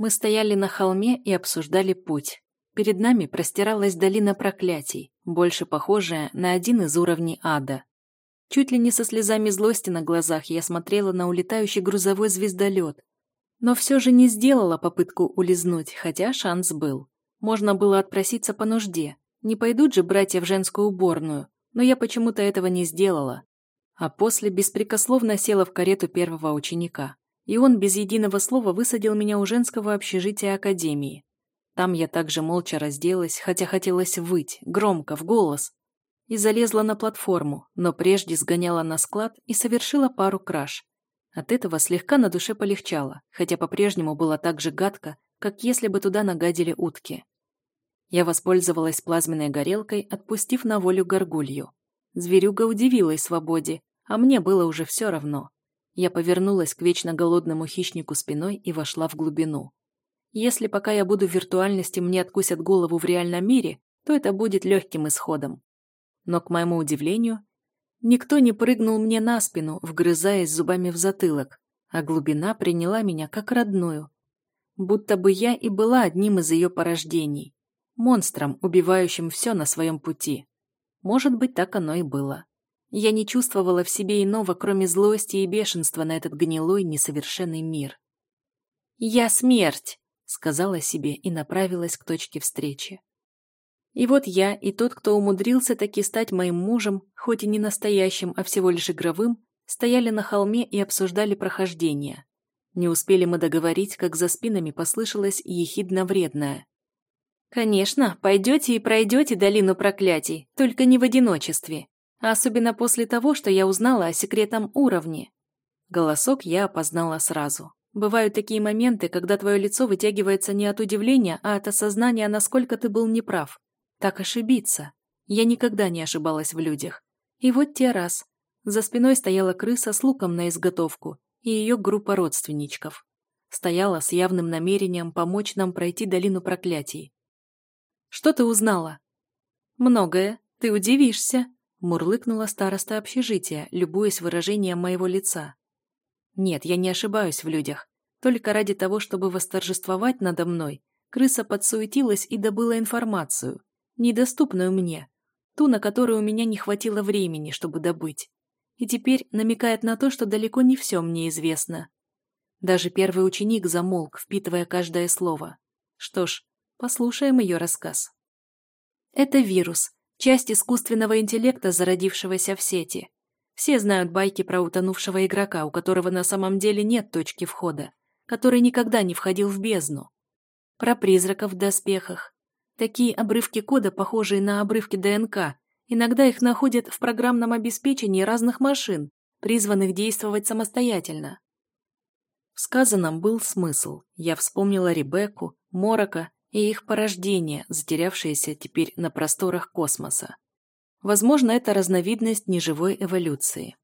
Мы стояли на холме и обсуждали путь. Перед нами простиралась долина проклятий, больше похожая на один из уровней ада. Чуть ли не со слезами злости на глазах я смотрела на улетающий грузовой звездолет. Но все же не сделала попытку улизнуть, хотя шанс был. Можно было отпроситься по нужде. Не пойдут же братья в женскую уборную, но я почему-то этого не сделала. А после беспрекословно села в карету первого ученика. И он без единого слова высадил меня у женского общежития академии. Там я также молча разделась, хотя хотелось выть, громко, в голос и залезла на платформу, но прежде сгоняла на склад и совершила пару краж. От этого слегка на душе полегчало, хотя по-прежнему было так же гадко, как если бы туда нагадили утки. Я воспользовалась плазменной горелкой, отпустив на волю горгулью. Зверюга удивилась свободе, а мне было уже все равно. Я повернулась к вечно голодному хищнику спиной и вошла в глубину. Если пока я буду в виртуальности мне откусят голову в реальном мире, то это будет легким исходом. Но, к моему удивлению, никто не прыгнул мне на спину, вгрызаясь зубами в затылок, а глубина приняла меня как родную. Будто бы я и была одним из ее порождений. Монстром, убивающим все на своем пути. Может быть, так оно и было. Я не чувствовала в себе иного, кроме злости и бешенства на этот гнилой, несовершенный мир. «Я смерть!» — сказала себе и направилась к точке встречи. И вот я и тот, кто умудрился таки стать моим мужем, хоть и не настоящим, а всего лишь игровым, стояли на холме и обсуждали прохождение. Не успели мы договорить, как за спинами послышалось ехидно вредное. «Конечно, пойдете и пройдете долину проклятий, только не в одиночестве. Особенно после того, что я узнала о секретном уровне». Голосок я опознала сразу. Бывают такие моменты, когда твое лицо вытягивается не от удивления, а от осознания, насколько ты был неправ. Так ошибиться. Я никогда не ошибалась в людях. И вот те раз. За спиной стояла крыса с луком на изготовку и ее группа родственничков. Стояла с явным намерением помочь нам пройти долину проклятий. «Что ты узнала?» «Многое. Ты удивишься», — мурлыкнула староста общежития, любуясь выражением моего лица. «Нет, я не ошибаюсь в людях. Только ради того, чтобы восторжествовать надо мной, крыса подсуетилась и добыла информацию недоступную мне, ту, на которую у меня не хватило времени, чтобы добыть. И теперь намекает на то, что далеко не все мне известно. Даже первый ученик замолк, впитывая каждое слово. Что ж, послушаем ее рассказ. Это вирус, часть искусственного интеллекта, зародившегося в сети. Все знают байки про утонувшего игрока, у которого на самом деле нет точки входа, который никогда не входил в бездну. Про призраков в доспехах, Такие обрывки кода, похожие на обрывки ДНК, иногда их находят в программном обеспечении разных машин, призванных действовать самостоятельно. В сказанном был смысл. Я вспомнила Ребекку, Морока и их порождение, затерявшееся теперь на просторах космоса. Возможно, это разновидность неживой эволюции.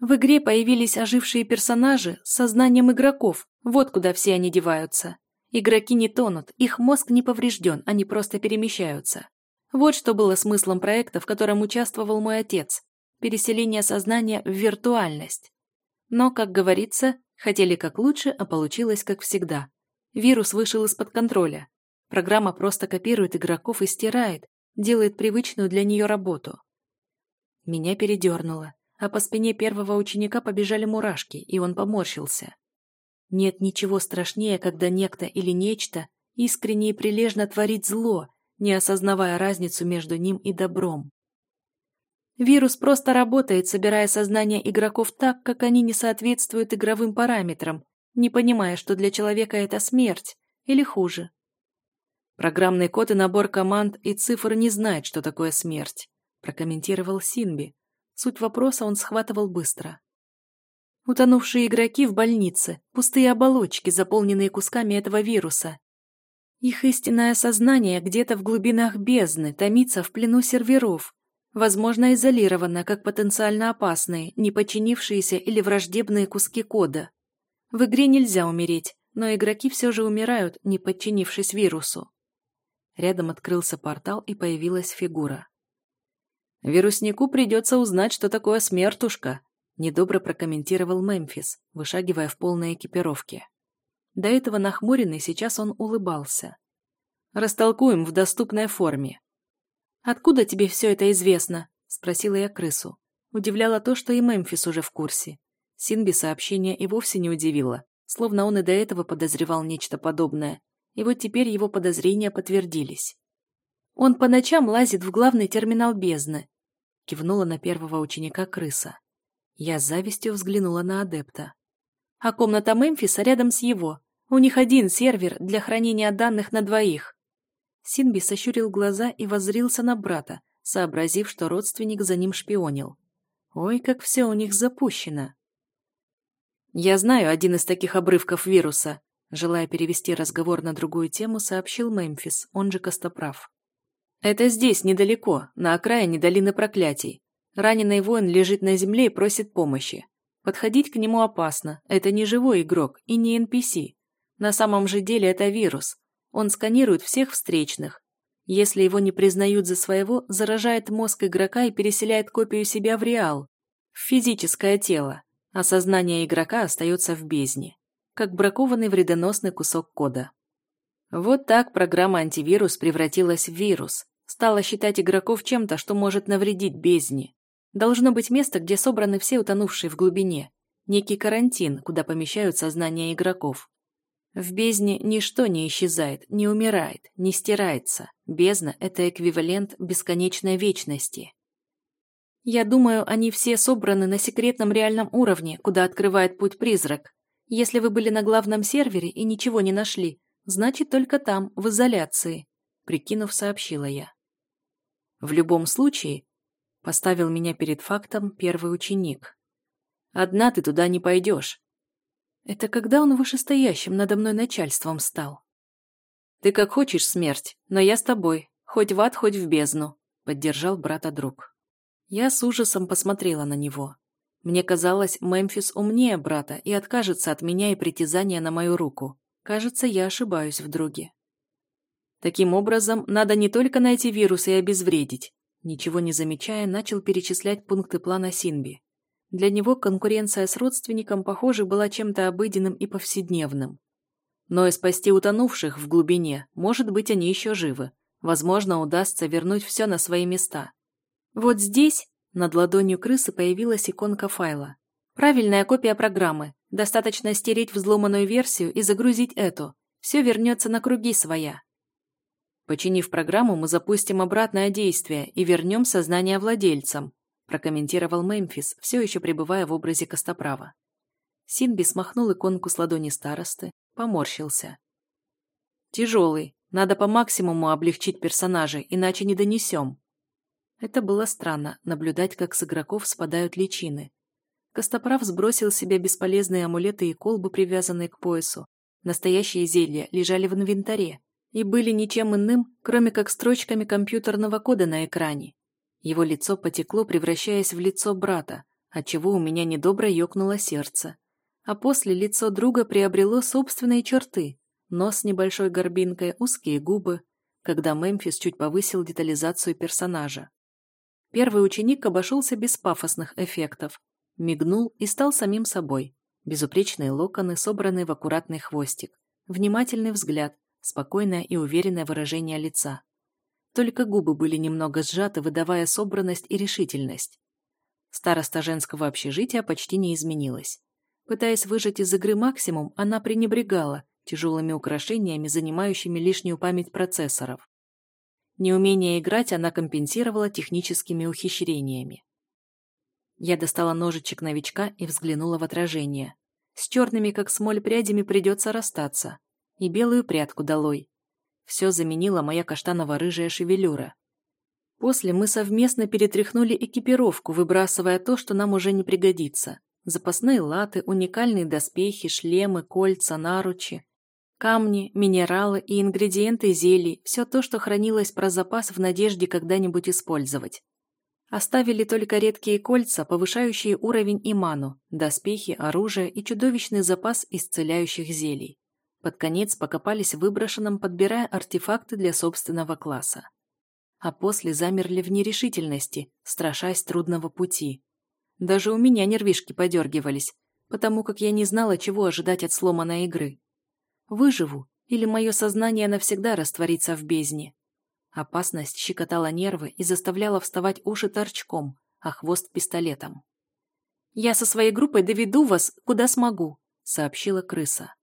В игре появились ожившие персонажи с сознанием игроков, вот куда все они деваются. Игроки не тонут, их мозг не поврежден, они просто перемещаются. Вот что было смыслом проекта, в котором участвовал мой отец. Переселение сознания в виртуальность. Но, как говорится, хотели как лучше, а получилось как всегда. Вирус вышел из-под контроля. Программа просто копирует игроков и стирает, делает привычную для нее работу. Меня передернуло, а по спине первого ученика побежали мурашки, и он поморщился. Нет ничего страшнее, когда некто или нечто искренне и прилежно творит зло, не осознавая разницу между ним и добром. Вирус просто работает, собирая сознание игроков так, как они не соответствуют игровым параметрам, не понимая, что для человека это смерть, или хуже. Программный код и набор команд и цифр не знает, что такое смерть, прокомментировал Синби. Суть вопроса он схватывал быстро. Утонувшие игроки в больнице, пустые оболочки, заполненные кусками этого вируса. Их истинное сознание где-то в глубинах бездны томится в плену серверов, возможно, изолировано как потенциально опасные, не подчинившиеся или враждебные куски кода. В игре нельзя умереть, но игроки все же умирают, не подчинившись вирусу. Рядом открылся портал и появилась фигура. «Вируснику придется узнать, что такое смертушка», Недобро прокомментировал Мемфис, вышагивая в полной экипировке. До этого нахмуренный сейчас он улыбался. «Растолкуем в доступной форме». «Откуда тебе все это известно?» – спросила я крысу. Удивляло то, что и Мемфис уже в курсе. Синби сообщение и вовсе не удивило, словно он и до этого подозревал нечто подобное, и вот теперь его подозрения подтвердились. «Он по ночам лазит в главный терминал бездны», — кивнула на первого ученика крыса. Я с завистью взглянула на адепта. «А комната Мемфиса рядом с его. У них один сервер для хранения данных на двоих». Синби сощурил глаза и воззрился на брата, сообразив, что родственник за ним шпионил. Ой, как все у них запущено. Я знаю один из таких обрывков вируса, желая перевести разговор на другую тему, сообщил Мемфис, он же Костоправ. Это здесь, недалеко, на окраине долины проклятий. Раненый воин лежит на земле и просит помощи. Подходить к нему опасно, это не живой игрок и не NPC. На самом же деле это вирус. Он сканирует всех встречных, если его не признают за своего, заражает мозг игрока и переселяет копию себя в реал, в физическое тело, а сознание игрока остается в бездне, как бракованный вредоносный кусок кода. Вот так программа антивирус превратилась в вирус, стала считать игроков чем-то, что может навредить бездне. Должно быть место, где собраны все утонувшие в глубине, некий карантин, куда помещают сознание игроков. В бездне ничто не исчезает, не умирает, не стирается. Бездна – это эквивалент бесконечной вечности. Я думаю, они все собраны на секретном реальном уровне, куда открывает путь призрак. Если вы были на главном сервере и ничего не нашли, значит только там, в изоляции, прикинув, сообщила я. В любом случае, поставил меня перед фактом первый ученик. Одна ты туда не пойдешь. Это когда он вышестоящим надо мной начальством стал? Ты как хочешь смерть, но я с тобой, хоть в ад, хоть в бездну, поддержал брата друг. Я с ужасом посмотрела на него. Мне казалось, Мемфис умнее брата и откажется от меня и притязания на мою руку. Кажется, я ошибаюсь в друге. Таким образом, надо не только найти вирус и обезвредить. Ничего не замечая, начал перечислять пункты плана Синби. Для него конкуренция с родственником, похоже, была чем-то обыденным и повседневным. Но и спасти утонувших в глубине, может быть, они еще живы. Возможно, удастся вернуть все на свои места. Вот здесь, над ладонью крысы, появилась иконка файла. Правильная копия программы. Достаточно стереть взломанную версию и загрузить эту. Все вернется на круги своя. Починив программу, мы запустим обратное действие и вернем сознание владельцам, прокомментировал Мемфис, все еще пребывая в образе Костоправа. Синби смахнул иконку с ладони старосты, поморщился. «Тяжелый. Надо по максимуму облегчить персонажей, иначе не донесем». Это было странно, наблюдать, как с игроков спадают личины. Костоправ сбросил себе бесполезные амулеты и колбы, привязанные к поясу. Настоящие зелья лежали в инвентаре и были ничем иным, кроме как строчками компьютерного кода на экране. Его лицо потекло, превращаясь в лицо брата, отчего у меня недобро ёкнуло сердце. А после лицо друга приобрело собственные черты. Нос с небольшой горбинкой, узкие губы, когда Мемфис чуть повысил детализацию персонажа. Первый ученик обошелся без пафосных эффектов. Мигнул и стал самим собой. Безупречные локоны, собранные в аккуратный хвостик. Внимательный взгляд, спокойное и уверенное выражение лица. Только губы были немного сжаты, выдавая собранность и решительность. Староста женского общежития почти не изменилась. Пытаясь выжать из игры максимум, она пренебрегала тяжелыми украшениями, занимающими лишнюю память процессоров. Неумение играть она компенсировала техническими ухищрениями. Я достала ножичек новичка и взглянула в отражение. С черными, как смоль, прядями придется расстаться. И белую прядку долой. Все заменила моя каштаново-рыжая шевелюра. После мы совместно перетряхнули экипировку, выбрасывая то, что нам уже не пригодится. Запасные латы, уникальные доспехи, шлемы, кольца, наручи, камни, минералы и ингредиенты зелий, все то, что хранилось про запас в надежде когда-нибудь использовать. Оставили только редкие кольца, повышающие уровень иману, доспехи, оружие и чудовищный запас исцеляющих зелий. Под конец покопались в выброшенном, подбирая артефакты для собственного класса. А после замерли в нерешительности, страшась трудного пути. Даже у меня нервишки подергивались, потому как я не знала, чего ожидать от сломанной игры. Выживу, или мое сознание навсегда растворится в бездне. Опасность щекотала нервы и заставляла вставать уши торчком, а хвост пистолетом. «Я со своей группой доведу вас, куда смогу», — сообщила крыса.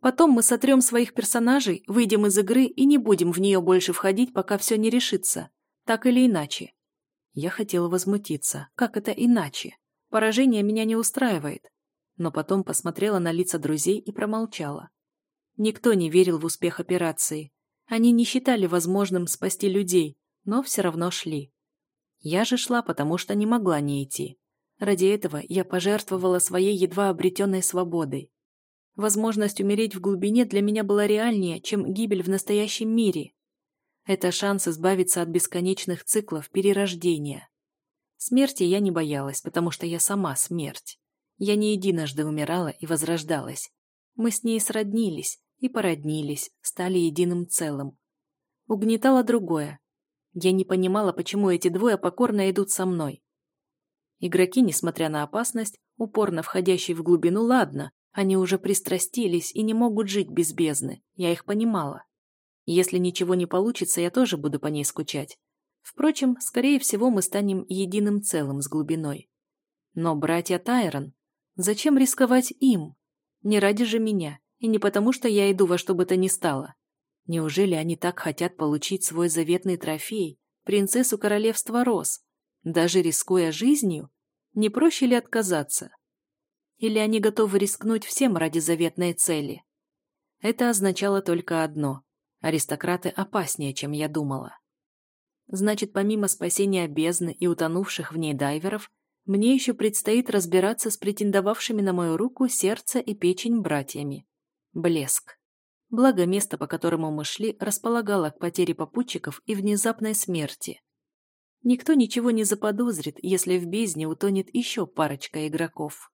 «Потом мы сотрем своих персонажей, выйдем из игры и не будем в нее больше входить, пока все не решится. Так или иначе». Я хотела возмутиться. Как это иначе? Поражение меня не устраивает. Но потом посмотрела на лица друзей и промолчала. Никто не верил в успех операции. Они не считали возможным спасти людей, но все равно шли. Я же шла, потому что не могла не идти. Ради этого я пожертвовала своей едва обретенной свободой. Возможность умереть в глубине для меня была реальнее, чем гибель в настоящем мире. Это шанс избавиться от бесконечных циклов перерождения. Смерти я не боялась, потому что я сама смерть. Я не единожды умирала и возрождалась. Мы с ней сроднились и породнились, стали единым целым. Угнетало другое. Я не понимала, почему эти двое покорно идут со мной. Игроки, несмотря на опасность, упорно входящие в глубину, ладно, они уже пристрастились и не могут жить без бездны, я их понимала. Если ничего не получится, я тоже буду по ней скучать. Впрочем, скорее всего, мы станем единым целым с глубиной. Но братья Тайрон, зачем рисковать им? Не ради же меня, и не потому, что я иду во что бы то ни стало. Неужели они так хотят получить свой заветный трофей, принцессу королевства Рос, даже рискуя жизнью? Не проще ли отказаться? Или они готовы рискнуть всем ради заветной цели? Это означало только одно – аристократы опаснее, чем я думала. Значит, помимо спасения бездны и утонувших в ней дайверов, мне еще предстоит разбираться с претендовавшими на мою руку сердце и печень братьями. Блеск. Благо, место, по которому мы шли, располагало к потере попутчиков и внезапной смерти. Никто ничего не заподозрит, если в бездне утонет еще парочка игроков.